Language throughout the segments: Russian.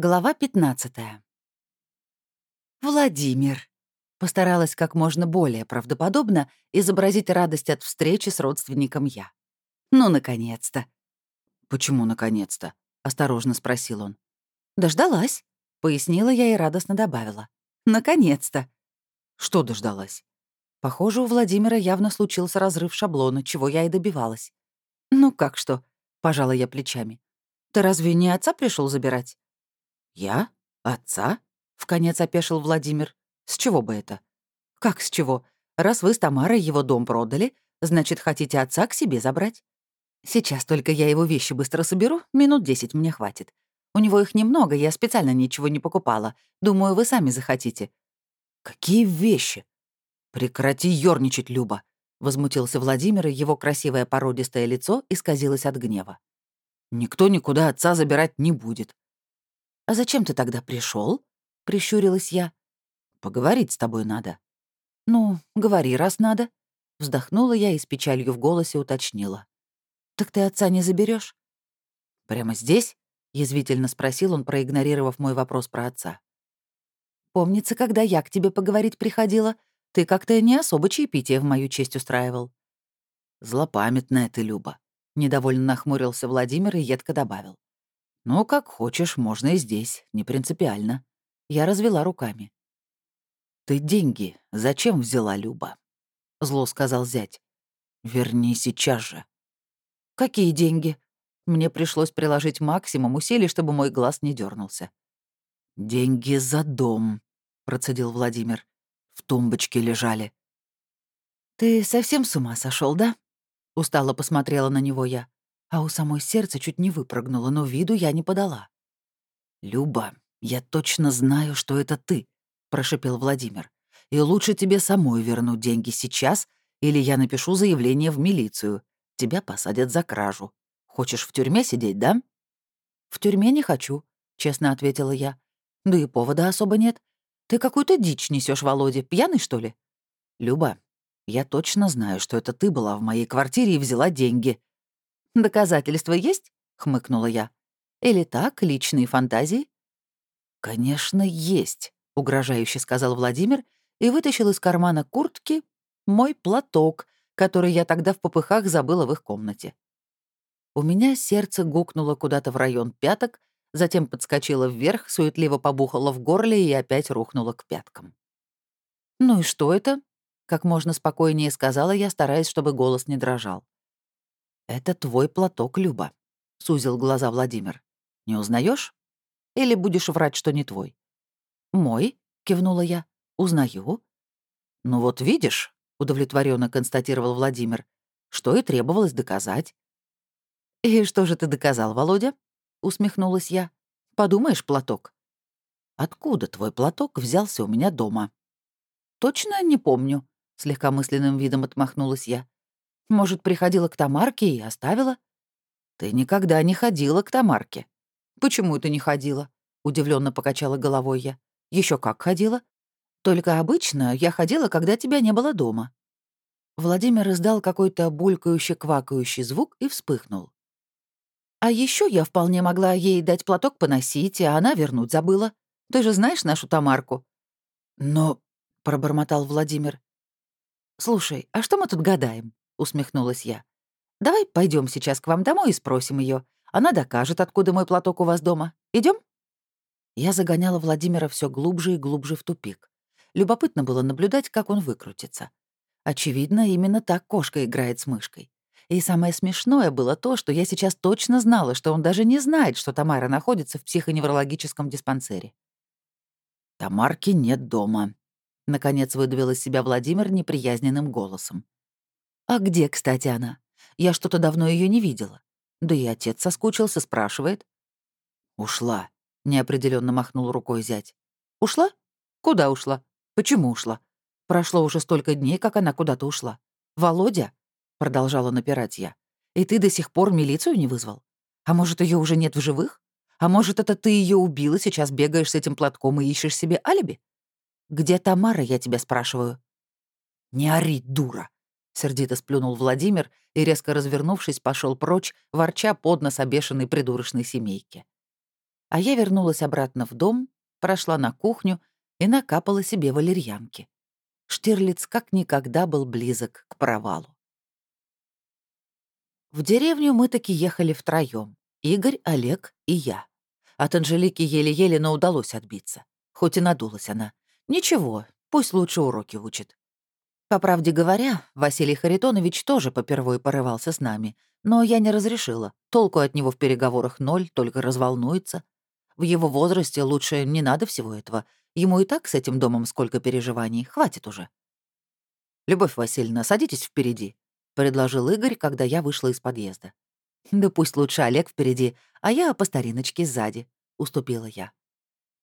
Глава 15. «Владимир!» — постаралась как можно более правдоподобно изобразить радость от встречи с родственником я. «Ну, наконец-то!» «Почему наконец-то?» — осторожно спросил он. «Дождалась», — пояснила я и радостно добавила. «Наконец-то!» «Что дождалась?» Похоже, у Владимира явно случился разрыв шаблона, чего я и добивалась. «Ну как что?» — пожала я плечами. «Ты разве не отца пришел забирать?» «Я? Отца?» — вконец опешил Владимир. «С чего бы это?» «Как с чего? Раз вы с Тамарой его дом продали, значит, хотите отца к себе забрать?» «Сейчас только я его вещи быстро соберу, минут десять мне хватит. У него их немного, я специально ничего не покупала. Думаю, вы сами захотите». «Какие вещи?» «Прекрати ёрничать, Люба!» — возмутился Владимир, и его красивое породистое лицо исказилось от гнева. «Никто никуда отца забирать не будет. «А зачем ты тогда пришел? прищурилась я. «Поговорить с тобой надо». «Ну, говори, раз надо». Вздохнула я и с печалью в голосе уточнила. «Так ты отца не заберешь? «Прямо здесь?» — язвительно спросил он, проигнорировав мой вопрос про отца. «Помнится, когда я к тебе поговорить приходила, ты как-то не особо чаепитие в мою честь устраивал». «Злопамятная ты, Люба», — недовольно нахмурился Владимир и едко добавил. «Ну, как хочешь, можно и здесь, не принципиально». Я развела руками. «Ты деньги зачем взяла, Люба?» — зло сказал зять. «Верни сейчас же». «Какие деньги?» Мне пришлось приложить максимум усилий, чтобы мой глаз не дернулся. «Деньги за дом», — процедил Владимир. «В тумбочке лежали». «Ты совсем с ума сошел, да?» — устало посмотрела на него я а у самой сердце чуть не выпрыгнуло, но виду я не подала. «Люба, я точно знаю, что это ты», — прошипел Владимир. «И лучше тебе самой вернуть деньги сейчас, или я напишу заявление в милицию. Тебя посадят за кражу. Хочешь в тюрьме сидеть, да?» «В тюрьме не хочу», — честно ответила я. «Да и повода особо нет. Ты какую-то дичь несешь, Володя. Пьяный, что ли?» «Люба, я точно знаю, что это ты была в моей квартире и взяла деньги», «Доказательства есть?» — хмыкнула я. «Или так, личные фантазии?» «Конечно, есть», — угрожающе сказал Владимир и вытащил из кармана куртки мой платок, который я тогда в попыхах забыла в их комнате. У меня сердце гукнуло куда-то в район пяток, затем подскочило вверх, суетливо побухало в горле и опять рухнуло к пяткам. «Ну и что это?» — как можно спокойнее сказала я, стараясь, чтобы голос не дрожал. «Это твой платок, Люба», — сузил глаза Владимир. «Не узнаешь? Или будешь врать, что не твой?» «Мой», — кивнула я. «Узнаю». «Ну вот видишь», — удовлетворенно констатировал Владимир, «что и требовалось доказать». «И что же ты доказал, Володя?» — усмехнулась я. «Подумаешь, платок». «Откуда твой платок взялся у меня дома?» «Точно не помню», — с легкомысленным видом отмахнулась я. Может, приходила к Тамарке и оставила? Ты никогда не ходила к Тамарке. Почему это не ходила? Удивленно покачала головой я. Еще как ходила. Только обычно я ходила, когда тебя не было дома. Владимир издал какой-то булькающий-квакающий звук и вспыхнул. А еще я вполне могла ей дать платок поносить, а она вернуть забыла. Ты же знаешь нашу Тамарку. Но, — пробормотал Владимир. «Слушай, а что мы тут гадаем?» Усмехнулась я. «Давай пойдем сейчас к вам домой и спросим ее. Она докажет, откуда мой платок у вас дома. Идем? Я загоняла Владимира все глубже и глубже в тупик. Любопытно было наблюдать, как он выкрутится. Очевидно, именно так кошка играет с мышкой. И самое смешное было то, что я сейчас точно знала, что он даже не знает, что Тамара находится в психоневрологическом диспансере. «Тамарки нет дома», — наконец выдавил из себя Владимир неприязненным голосом. «А где, кстати, она? Я что-то давно ее не видела. Да и отец соскучился, спрашивает». «Ушла», — неопределенно махнул рукой зять. «Ушла? Куда ушла? Почему ушла? Прошло уже столько дней, как она куда-то ушла. Володя?» — продолжала напирать я. «И ты до сих пор милицию не вызвал? А может, ее уже нет в живых? А может, это ты ее убил и сейчас бегаешь с этим платком и ищешь себе алиби? Где Тамара, я тебя спрашиваю?» «Не ори, дура!» Сердито сплюнул Владимир и, резко развернувшись, пошел прочь, ворча под нос обешенной придурочной семейки. А я вернулась обратно в дом, прошла на кухню и накапала себе валерьянки. Штирлиц как никогда был близок к провалу. В деревню мы таки ехали втроём. Игорь, Олег и я. От Анжелики еле-еле, но удалось отбиться. Хоть и надулась она. Ничего, пусть лучше уроки учит. По правде говоря, Василий Харитонович тоже попервой порывался с нами, но я не разрешила. Толку от него в переговорах ноль, только разволнуется. В его возрасте лучше не надо всего этого. Ему и так с этим домом сколько переживаний, хватит уже. «Любовь Васильевна, садитесь впереди», — предложил Игорь, когда я вышла из подъезда. «Да пусть лучше Олег впереди, а я по стариночке сзади», — уступила я.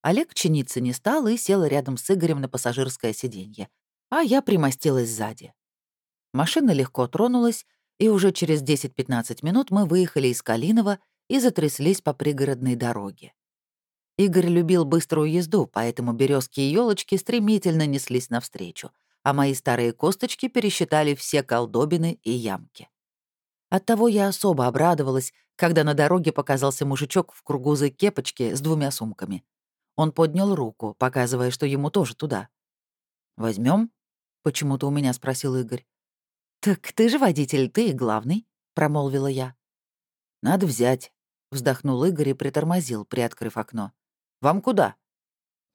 Олег чиниться не стал и сел рядом с Игорем на пассажирское сиденье, а я примостилась сзади. Машина легко тронулась, и уже через 10-15 минут мы выехали из Калинова и затряслись по пригородной дороге. Игорь любил быструю езду, поэтому березки и елочки стремительно неслись навстречу, а мои старые косточки пересчитали все колдобины и ямки. Оттого я особо обрадовалась, когда на дороге показался мужичок в кругузой кепочке с двумя сумками. Он поднял руку, показывая, что ему тоже туда. Возьмем? Почему-то у меня спросил Игорь. «Так ты же водитель, ты и главный», — промолвила я. «Надо взять», — вздохнул Игорь и притормозил, приоткрыв окно. «Вам куда?»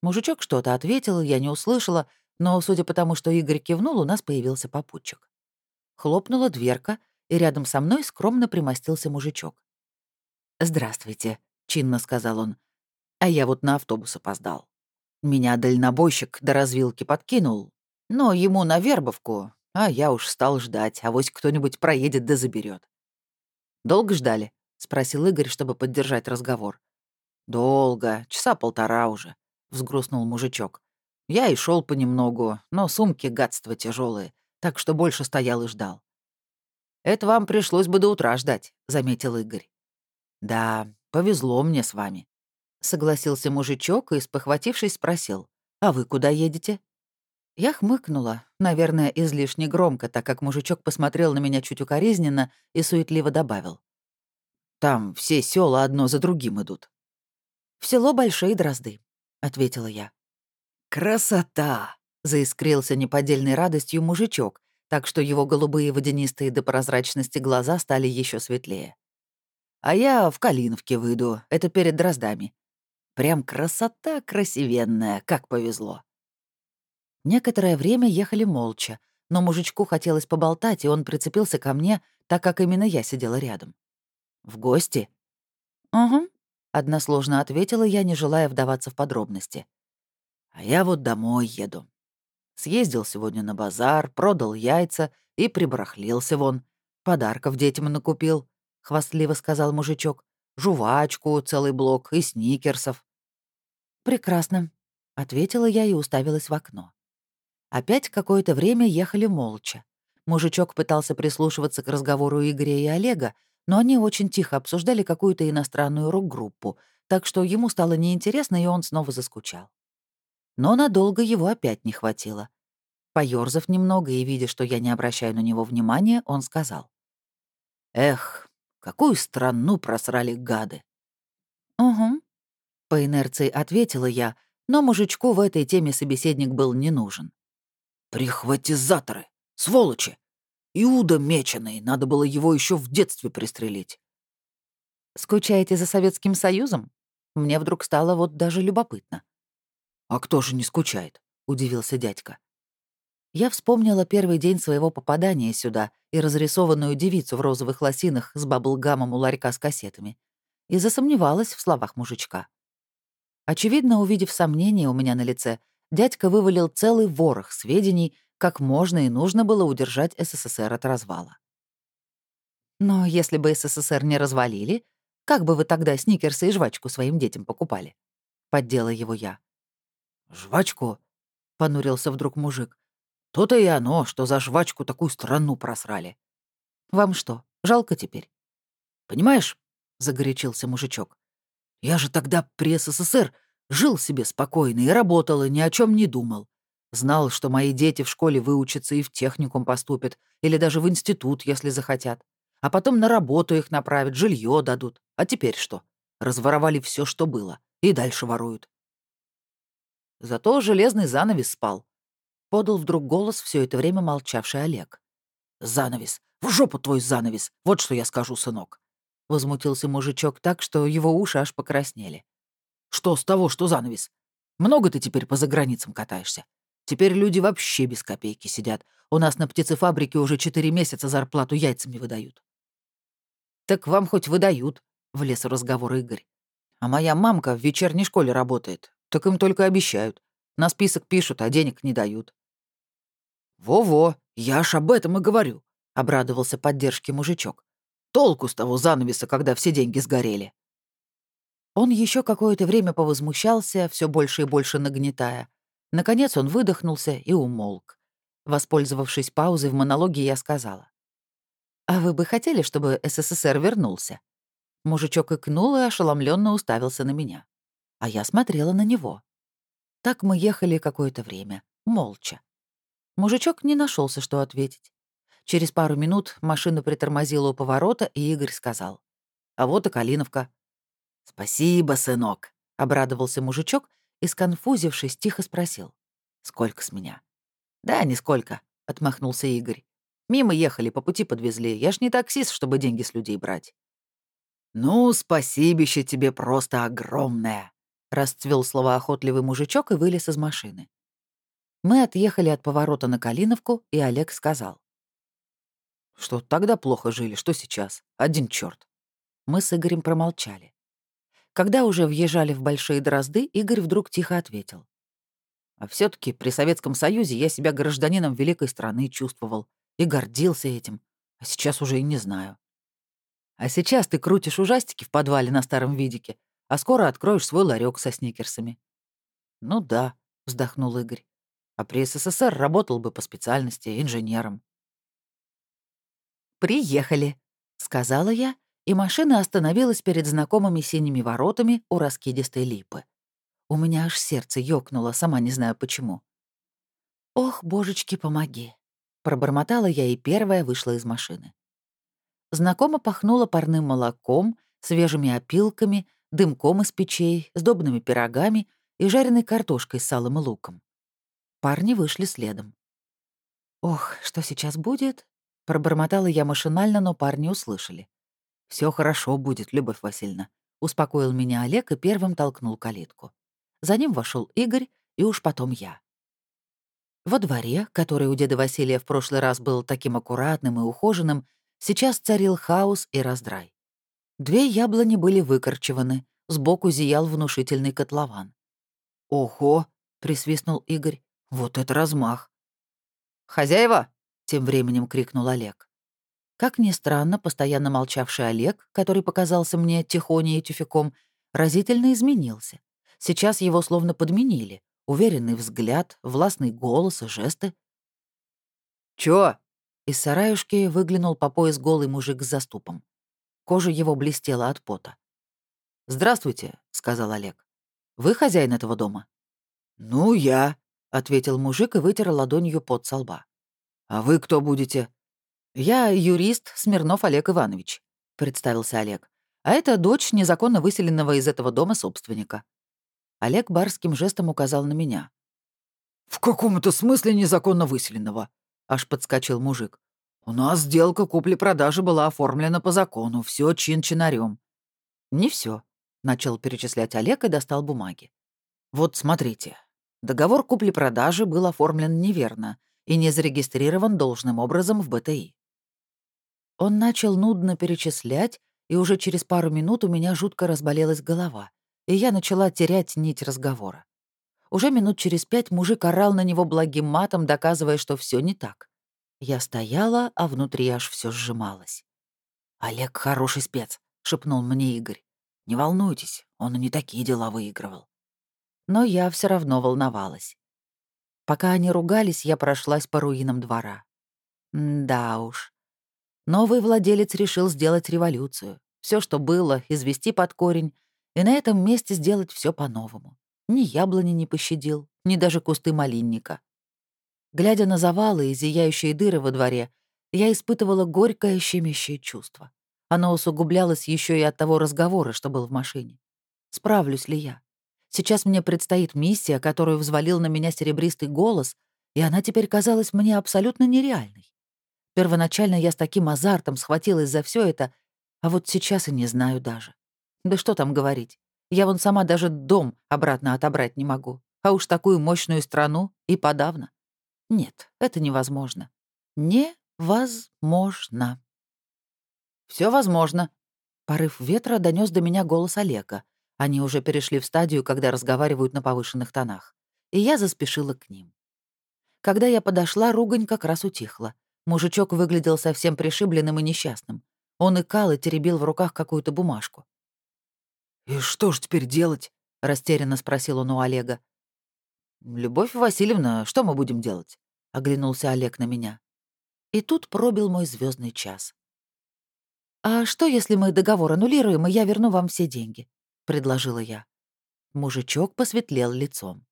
Мужичок что-то ответил, я не услышала, но, судя по тому, что Игорь кивнул, у нас появился попутчик. Хлопнула дверка, и рядом со мной скромно примостился мужичок. «Здравствуйте», — чинно сказал он. «А я вот на автобус опоздал. Меня дальнобойщик до развилки подкинул, но ему на вербовку, а я уж стал ждать, а вось кто-нибудь проедет да заберет. «Долго ждали?» — спросил Игорь, чтобы поддержать разговор. «Долго, часа полтора уже», — взгрустнул мужичок. Я и шел понемногу, но сумки гадства тяжелые, так что больше стоял и ждал. «Это вам пришлось бы до утра ждать», — заметил Игорь. «Да, повезло мне с вами», — согласился мужичок и, спохватившись, спросил. «А вы куда едете?» Я хмыкнула, наверное, излишне громко, так как мужичок посмотрел на меня чуть укоризненно и суетливо добавил. «Там все села одно за другим идут». «В село Большие Дрозды», — ответила я. «Красота!» — заискрился неподдельной радостью мужичок, так что его голубые водянистые до прозрачности глаза стали еще светлее. «А я в Калиновке выйду, это перед Дроздами. Прям красота красивенная, как повезло». Некоторое время ехали молча, но мужичку хотелось поболтать, и он прицепился ко мне, так как именно я сидела рядом. «В гости?» «Угу», — односложно ответила я, не желая вдаваться в подробности. «А я вот домой еду. Съездил сегодня на базар, продал яйца и прибрахлился вон. Подарков детям накупил», — хвастливо сказал мужичок. «Жувачку, целый блок и сникерсов». «Прекрасно», — ответила я и уставилась в окно. Опять какое-то время ехали молча. Мужичок пытался прислушиваться к разговору Игоря и Олега, но они очень тихо обсуждали какую-то иностранную рок-группу, так что ему стало неинтересно, и он снова заскучал. Но надолго его опять не хватило. Поёрзав немного и видя, что я не обращаю на него внимания, он сказал. «Эх, какую страну просрали гады!» «Угу», — по инерции ответила я, но мужичку в этой теме собеседник был не нужен. Прихватизаторы! Сволочи! Иуда меченый, надо было его еще в детстве пристрелить. Скучаете за Советским Союзом? Мне вдруг стало вот даже любопытно. А кто же не скучает? Удивился дядька. Я вспомнила первый день своего попадания сюда и разрисованную девицу в розовых лосинах с баблгамом у ларька с кассетами. И засомневалась в словах мужичка. Очевидно, увидев сомнение у меня на лице, дядька вывалил целый ворох сведений, как можно и нужно было удержать СССР от развала. Но если бы СССР не развалили, как бы вы тогда сникерсы и жвачку своим детям покупали? Поддела его я. «Жвачку?» — понурился вдруг мужик. «То-то и оно, что за жвачку такую страну просрали». «Вам что, жалко теперь?» «Понимаешь?» — загорячился мужичок. «Я же тогда при СССР Жил себе спокойно и работал, и ни о чем не думал. Знал, что мои дети в школе выучатся и в техникум поступят, или даже в институт, если захотят. А потом на работу их направят, жилье дадут. А теперь что? Разворовали все, что было, и дальше воруют. Зато железный занавес спал. Подал вдруг голос все это время молчавший Олег. «Занавес! В жопу твой занавес! Вот что я скажу, сынок!» Возмутился мужичок так, что его уши аж покраснели. «Что с того, что занавес? Много ты теперь по заграницам катаешься? Теперь люди вообще без копейки сидят. У нас на птицефабрике уже четыре месяца зарплату яйцами выдают». «Так вам хоть выдают», — влез в разговор Игорь. «А моя мамка в вечерней школе работает. Так им только обещают. На список пишут, а денег не дают». «Во-во, я ж об этом и говорю», — обрадовался поддержке мужичок. «Толку с того занавеса, когда все деньги сгорели». Он еще какое-то время повозмущался, все больше и больше нагнетая. Наконец он выдохнулся и умолк. Воспользовавшись паузой в монологе, я сказала. «А вы бы хотели, чтобы СССР вернулся?» Мужичок икнул и ошеломленно уставился на меня. А я смотрела на него. Так мы ехали какое-то время, молча. Мужичок не нашелся, что ответить. Через пару минут машина притормозила у поворота, и Игорь сказал. «А вот и Калиновка». «Спасибо, сынок», — обрадовался мужичок и, сконфузившись, тихо спросил. «Сколько с меня?» «Да, нисколько», — отмахнулся Игорь. «Мимо ехали, по пути подвезли. Я ж не таксист, чтобы деньги с людей брать». «Ну, спасибище тебе просто огромное», — расцвел словоохотливый мужичок и вылез из машины. Мы отъехали от поворота на Калиновку, и Олег сказал. «Что тогда плохо жили, что сейчас? Один черт. Мы с Игорем промолчали. Когда уже въезжали в Большие Дрозды, Игорь вдруг тихо ответил. А все таки при Советском Союзе я себя гражданином великой страны чувствовал и гордился этим, а сейчас уже и не знаю. А сейчас ты крутишь ужастики в подвале на старом видике, а скоро откроешь свой ларек со сникерсами. Ну да, вздохнул Игорь. А при СССР работал бы по специальности инженером. «Приехали», — сказала я, и машина остановилась перед знакомыми синими воротами у раскидистой липы. У меня аж сердце ёкнуло, сама не знаю почему. «Ох, божечки, помоги!» Пробормотала я и первая вышла из машины. Знакомо пахнуло парным молоком, свежими опилками, дымком из печей, сдобными пирогами и жареной картошкой с салом и луком. Парни вышли следом. «Ох, что сейчас будет?» Пробормотала я машинально, но парни услышали. Все хорошо будет, Любовь Васильевна», — успокоил меня Олег и первым толкнул калитку. За ним вошел Игорь, и уж потом я. Во дворе, который у деда Василия в прошлый раз был таким аккуратным и ухоженным, сейчас царил хаос и раздрай. Две яблони были выкорчеваны, сбоку зиял внушительный котлован. «Ого!» — присвистнул Игорь. «Вот это размах!» «Хозяева!» тем временем крикнул Олег. Как ни странно, постоянно молчавший Олег, который показался мне тихоней и тюфяком, разительно изменился. Сейчас его словно подменили. Уверенный взгляд, властный голос и жесты. «Чё?» Из сараюшки выглянул по пояс голый мужик с заступом. Кожа его блестела от пота. «Здравствуйте», — сказал Олег. «Вы хозяин этого дома?» «Ну, я», — ответил мужик и вытер ладонью пот со лба. «А вы кто будете?» «Я юрист Смирнов Олег Иванович», — представился Олег. «А это дочь незаконно выселенного из этого дома собственника». Олег барским жестом указал на меня. «В каком-то смысле незаконно выселенного?» — аж подскочил мужик. «У нас сделка купли-продажи была оформлена по закону, все чин-чинарем». «Не все, начал перечислять Олег и достал бумаги. «Вот смотрите. Договор купли-продажи был оформлен неверно, и не зарегистрирован должным образом в БТИ. Он начал нудно перечислять, и уже через пару минут у меня жутко разболелась голова, и я начала терять нить разговора. Уже минут через пять мужик орал на него благим матом, доказывая, что все не так. Я стояла, а внутри аж все сжималось. «Олег хороший спец», — шепнул мне Игорь. «Не волнуйтесь, он и не такие дела выигрывал». Но я все равно волновалась. Пока они ругались, я прошлась по руинам двора. М да уж. Новый владелец решил сделать революцию. Все, что было, извести под корень, и на этом месте сделать все по-новому. Ни яблони не пощадил, ни даже кусты малинника. Глядя на завалы и зияющие дыры во дворе, я испытывала горькое щемящее чувство. Оно усугублялось еще и от того разговора, что был в машине. Справлюсь ли я? Сейчас мне предстоит миссия, которую взвалил на меня серебристый голос, и она теперь казалась мне абсолютно нереальной. Первоначально я с таким азартом схватилась за все это, а вот сейчас и не знаю даже. Да что там говорить. Я вон сама даже дом обратно отобрать не могу. А уж такую мощную страну и подавно. Нет, это невозможно. Невозможно. Все возможно. Порыв ветра донес до меня голос Олега. Они уже перешли в стадию, когда разговаривают на повышенных тонах. И я заспешила к ним. Когда я подошла, ругань как раз утихла. Мужичок выглядел совсем пришибленным и несчастным. Он икал и теребил в руках какую-то бумажку. «И что ж теперь делать?» — растерянно спросил он у Олега. «Любовь Васильевна, что мы будем делать?» — оглянулся Олег на меня. И тут пробил мой звездный час. «А что, если мы договор аннулируем, и я верну вам все деньги?» — предложила я. Мужичок посветлел лицом.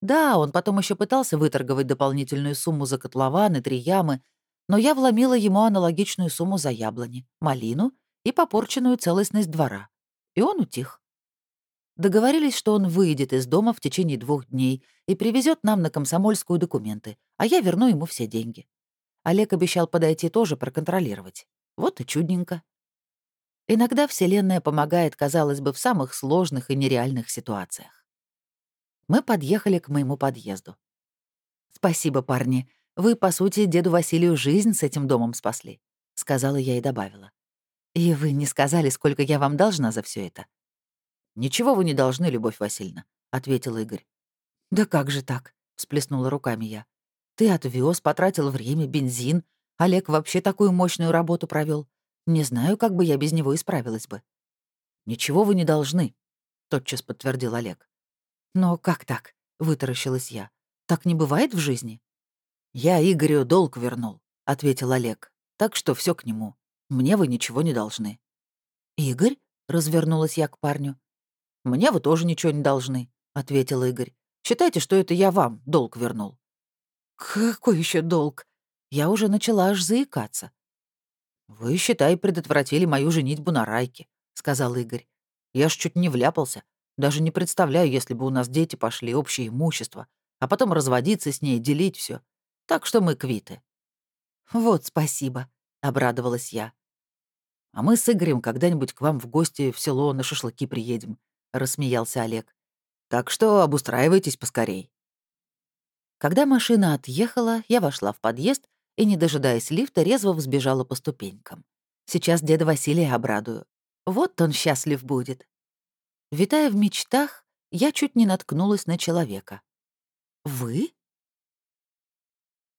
Да, он потом еще пытался выторговать дополнительную сумму за котлован три ямы, но я вломила ему аналогичную сумму за яблони, малину и попорченную целостность двора. И он утих. Договорились, что он выйдет из дома в течение двух дней и привезет нам на комсомольскую документы, а я верну ему все деньги. Олег обещал подойти тоже проконтролировать. Вот и чудненько. Иногда Вселенная помогает, казалось бы, в самых сложных и нереальных ситуациях. Мы подъехали к моему подъезду. «Спасибо, парни. Вы, по сути, деду Василию жизнь с этим домом спасли», — сказала я и добавила. «И вы не сказали, сколько я вам должна за все это?» «Ничего вы не должны, Любовь Васильевна», — ответил Игорь. «Да как же так?» — всплеснула руками я. «Ты отвез, потратил время, бензин. Олег вообще такую мощную работу провел. Не знаю, как бы я без него исправилась бы». «Ничего вы не должны», — тотчас подтвердил Олег. «Но как так?» — вытаращилась я. «Так не бывает в жизни?» «Я Игорю долг вернул», — ответил Олег. «Так что все к нему. Мне вы ничего не должны». «Игорь?» — развернулась я к парню. «Мне вы тоже ничего не должны», — ответил Игорь. «Считайте, что это я вам долг вернул». «Какой еще долг?» Я уже начала аж заикаться. «Вы, считай, предотвратили мою женитьбу на Райке», — сказал Игорь. «Я ж чуть не вляпался. Даже не представляю, если бы у нас дети пошли, общее имущество, а потом разводиться с ней, делить все. Так что мы квиты». «Вот спасибо», — обрадовалась я. «А мы с Игорем когда-нибудь к вам в гости в село на шашлыки приедем», — рассмеялся Олег. «Так что обустраивайтесь поскорей». Когда машина отъехала, я вошла в подъезд и, не дожидаясь лифта, резво взбежала по ступенькам. Сейчас деда Василия обрадую. Вот он счастлив будет. Витая в мечтах, я чуть не наткнулась на человека. «Вы?»